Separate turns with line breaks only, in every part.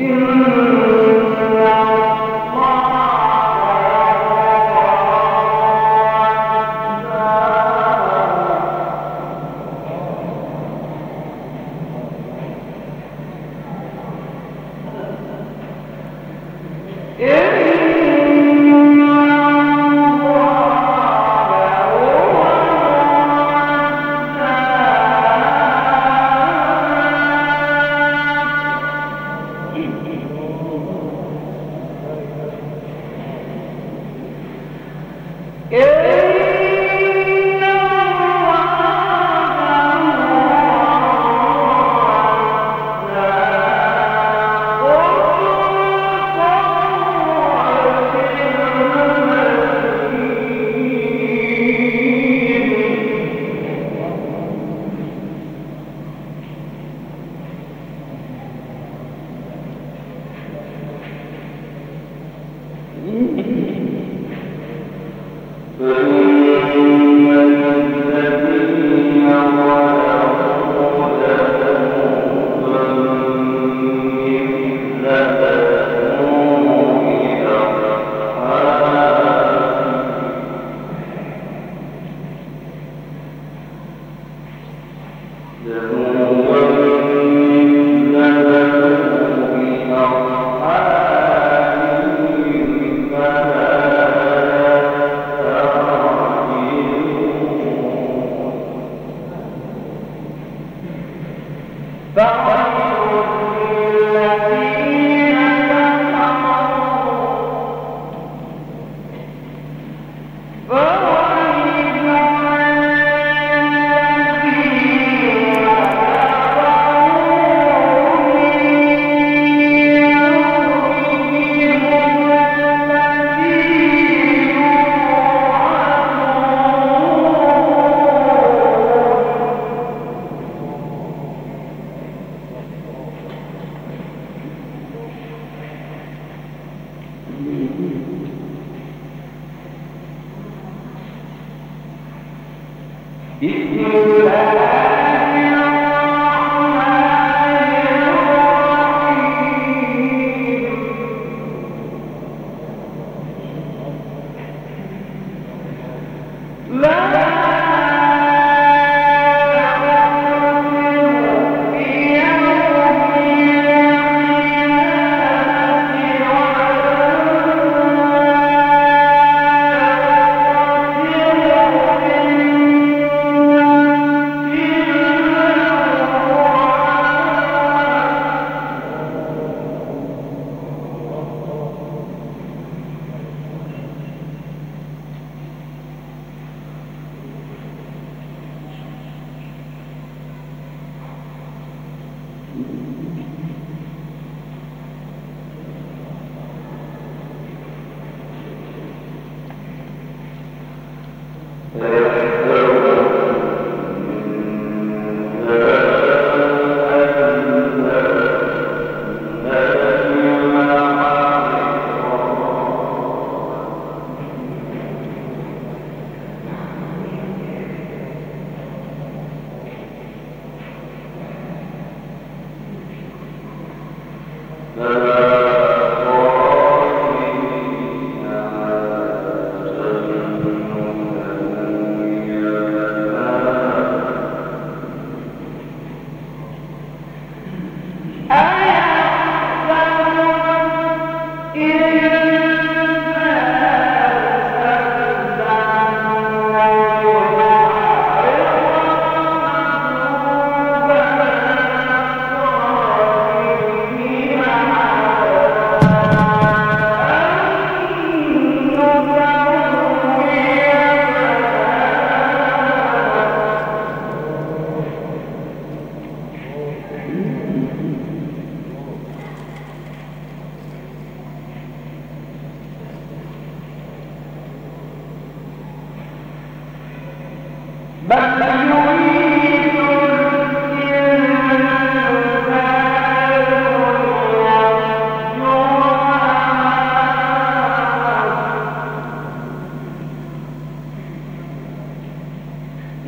Yeah.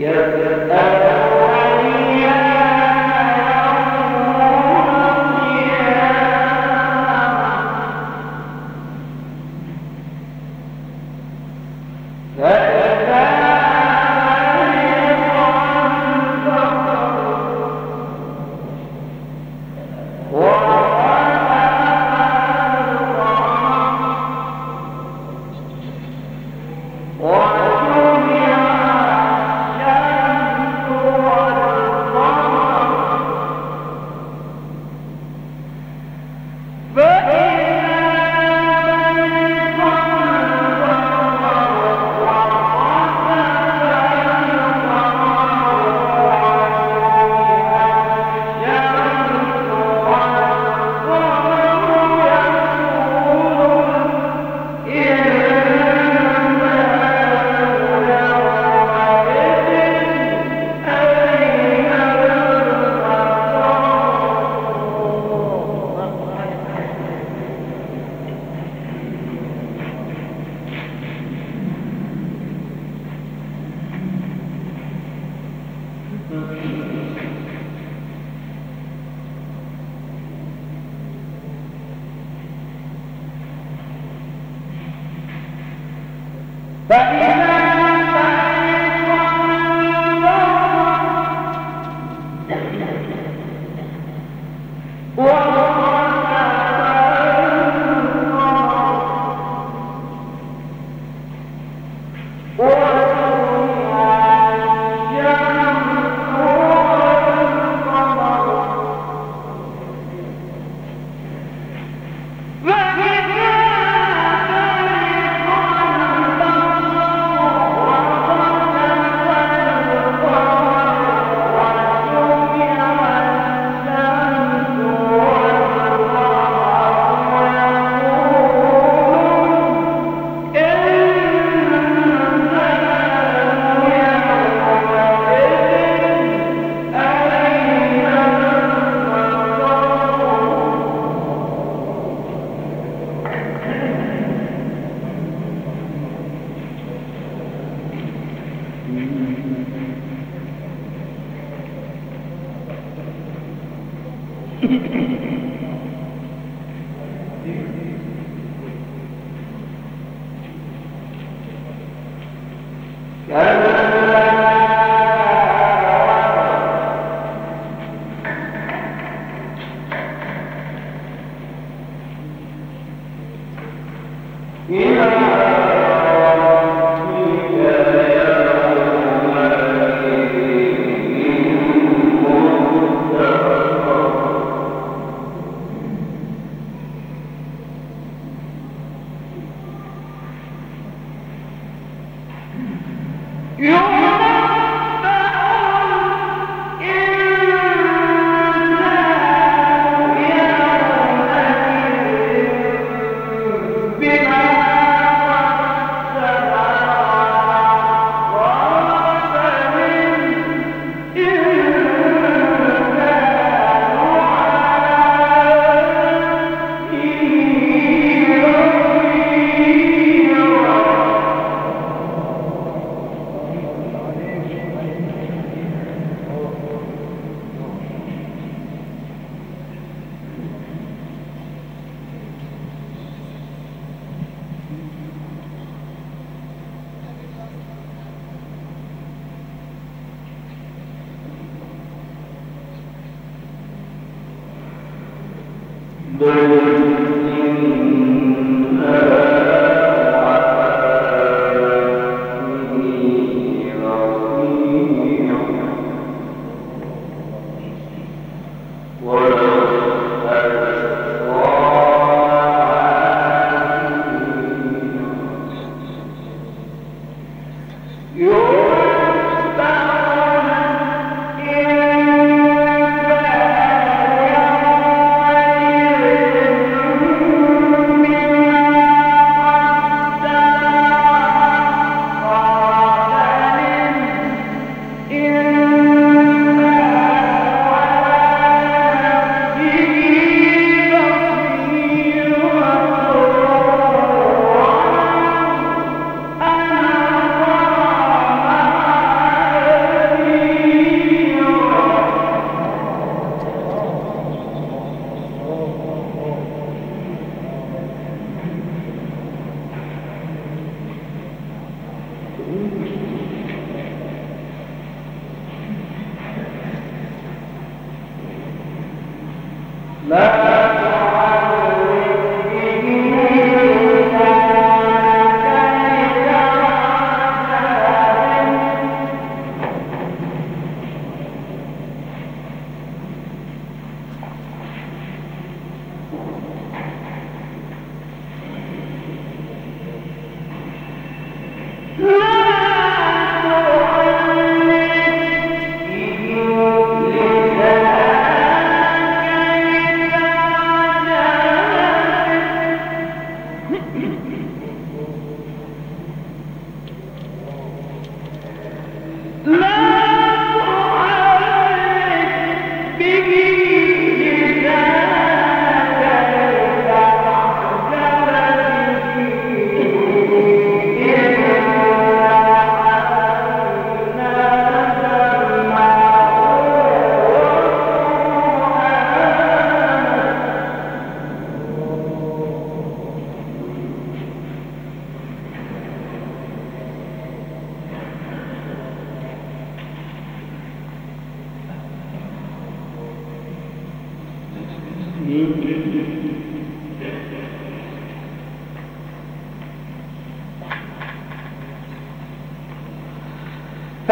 Yeah, yeah, yeah. Whoa! You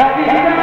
Sacrifica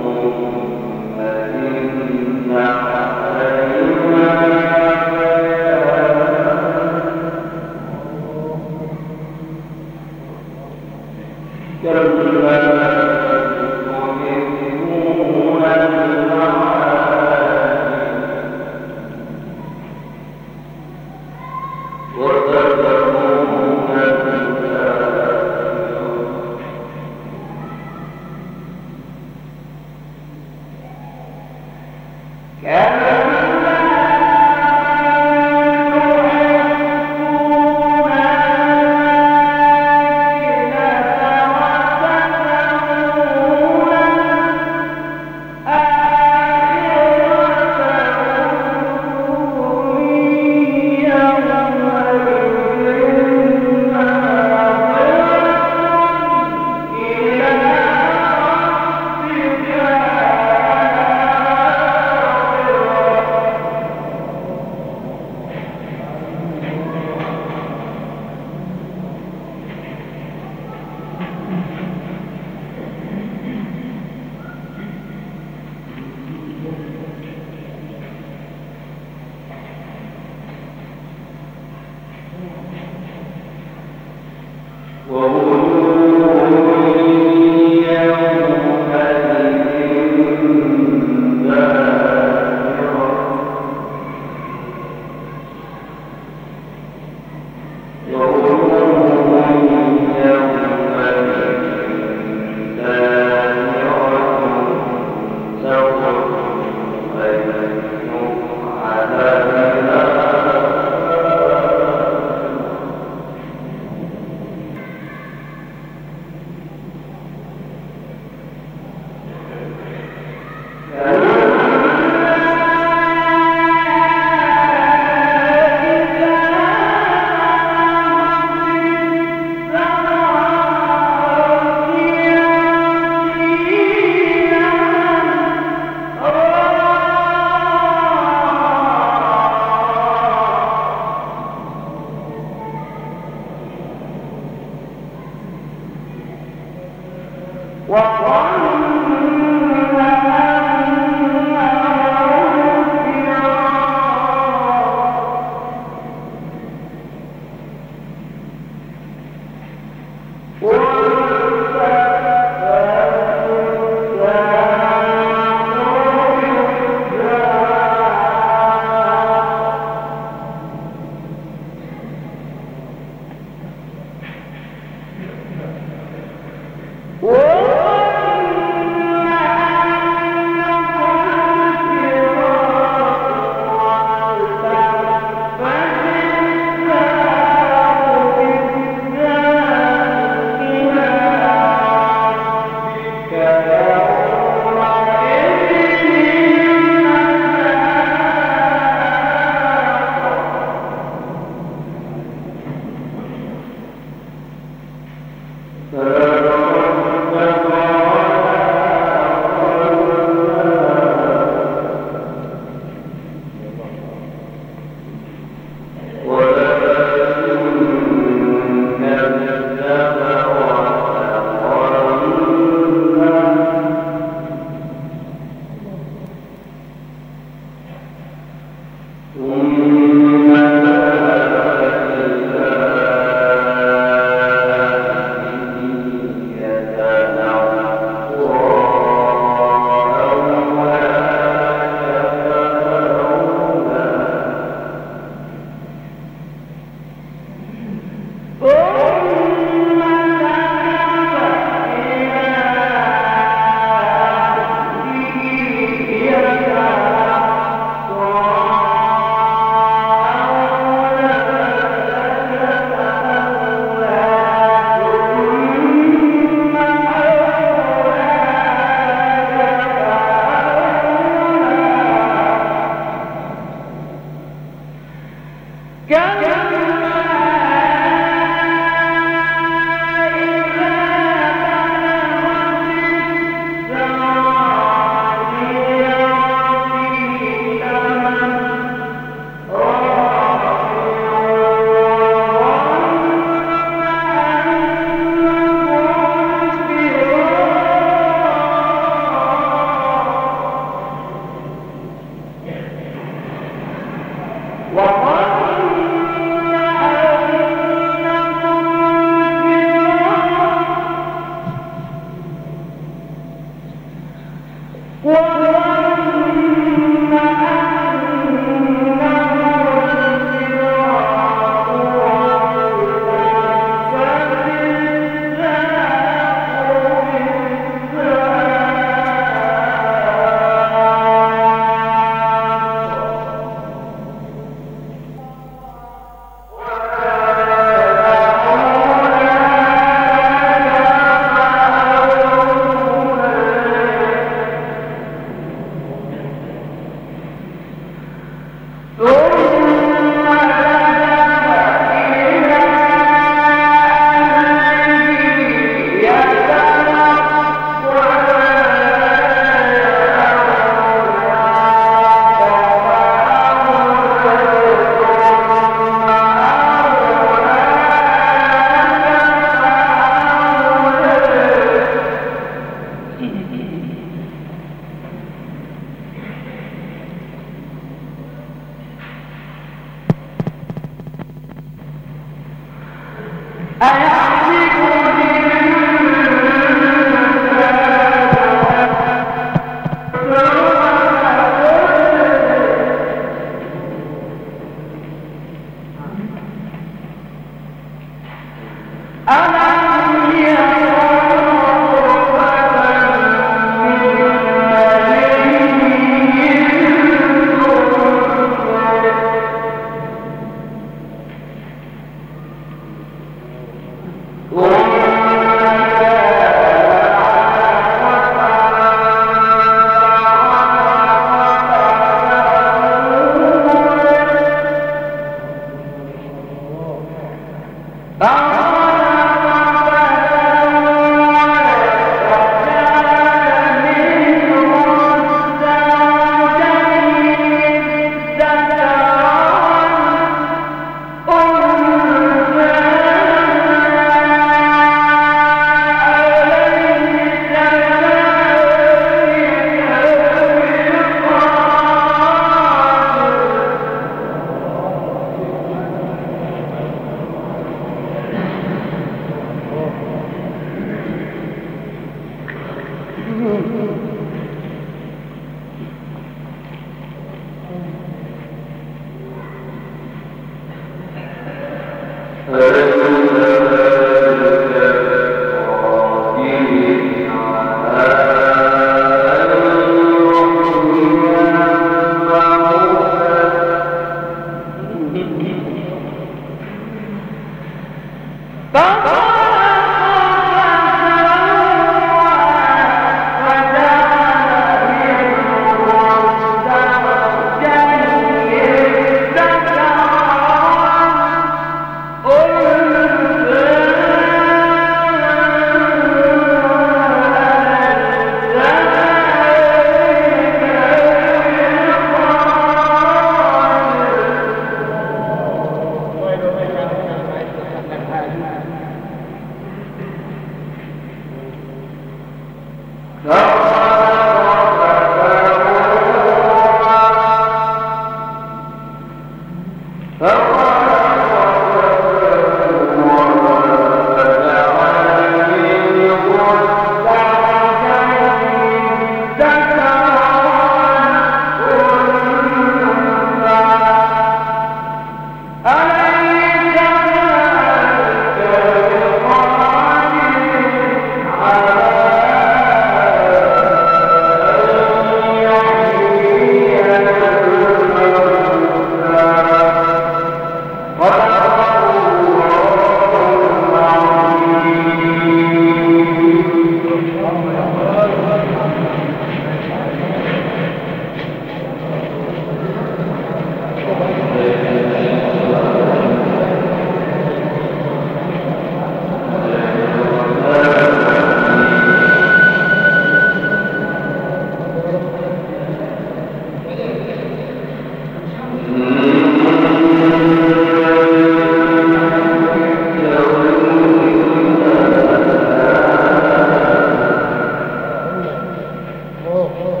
oh, oh. oh.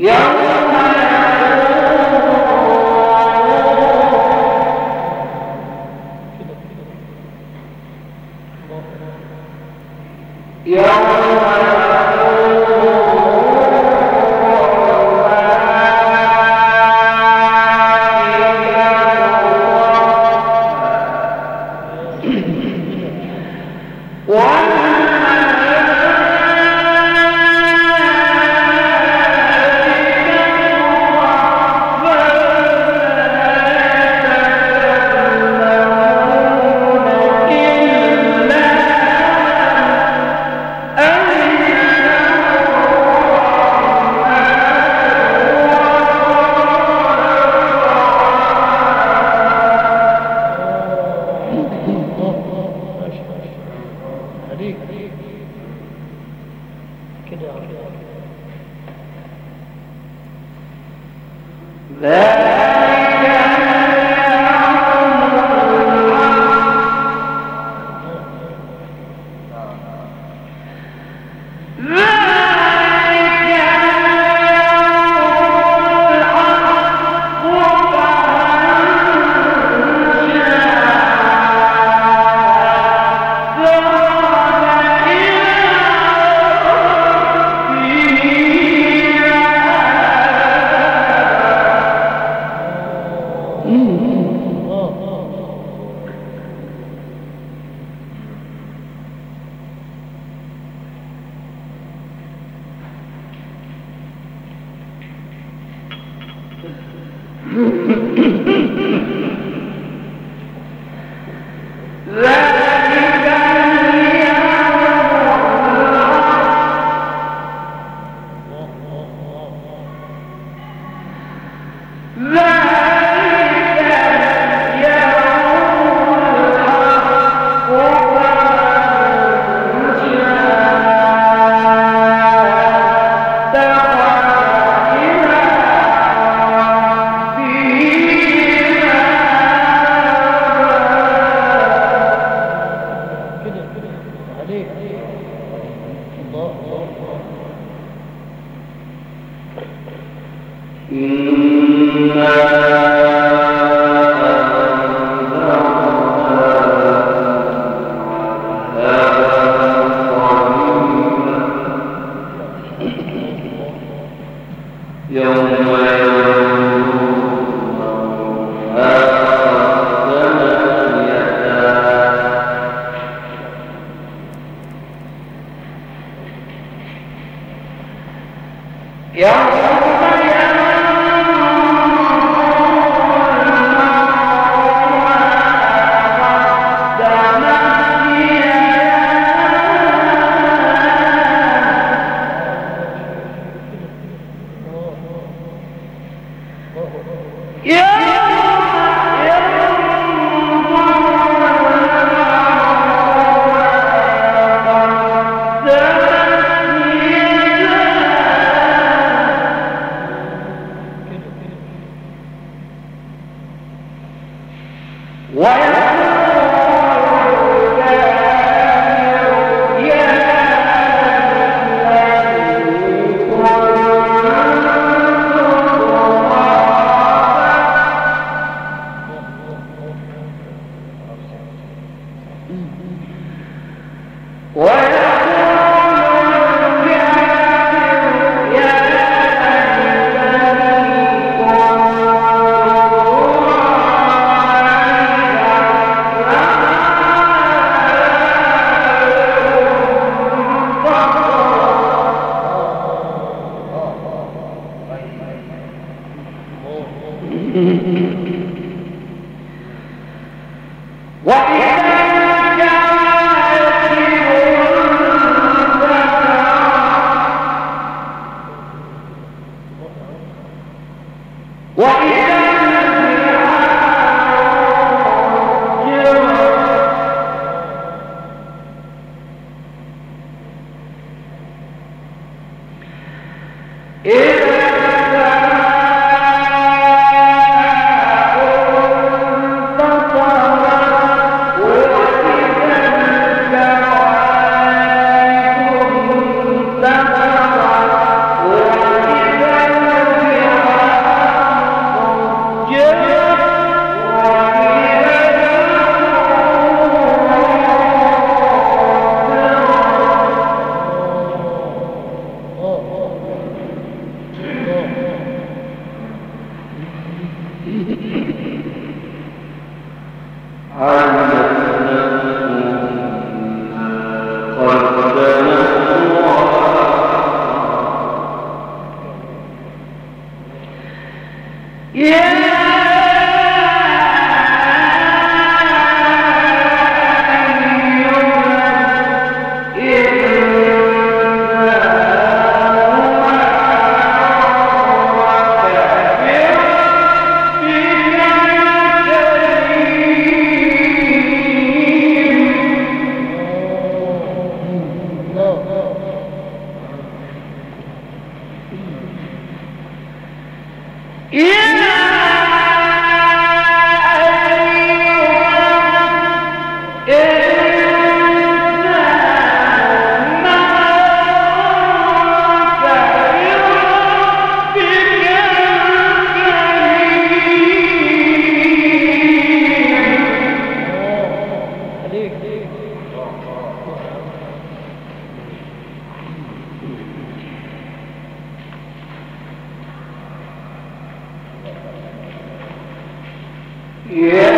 يوم Yeah.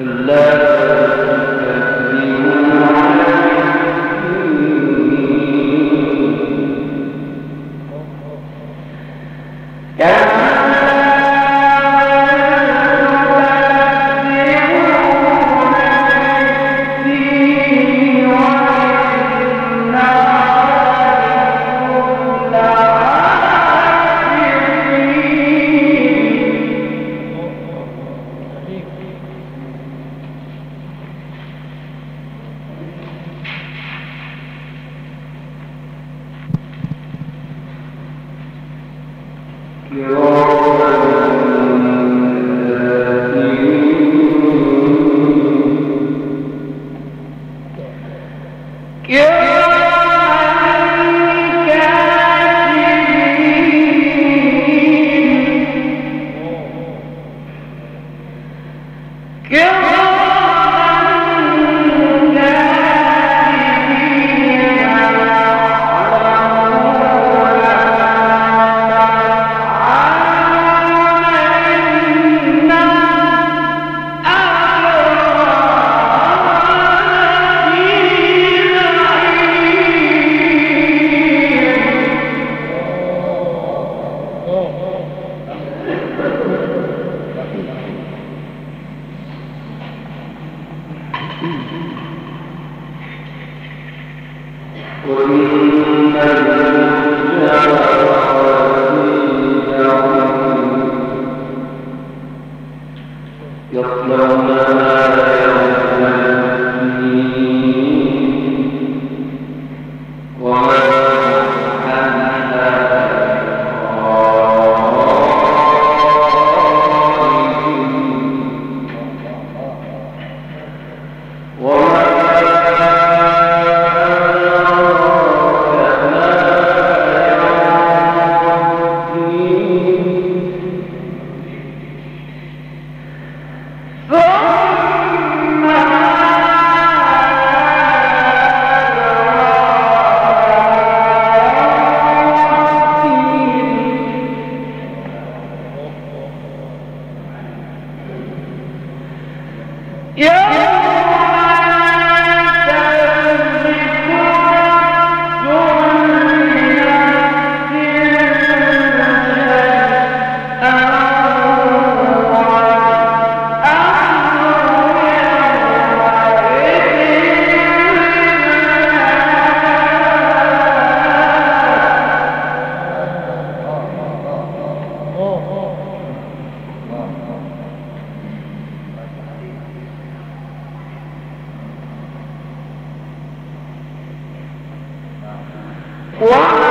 إلا يصلون Wow!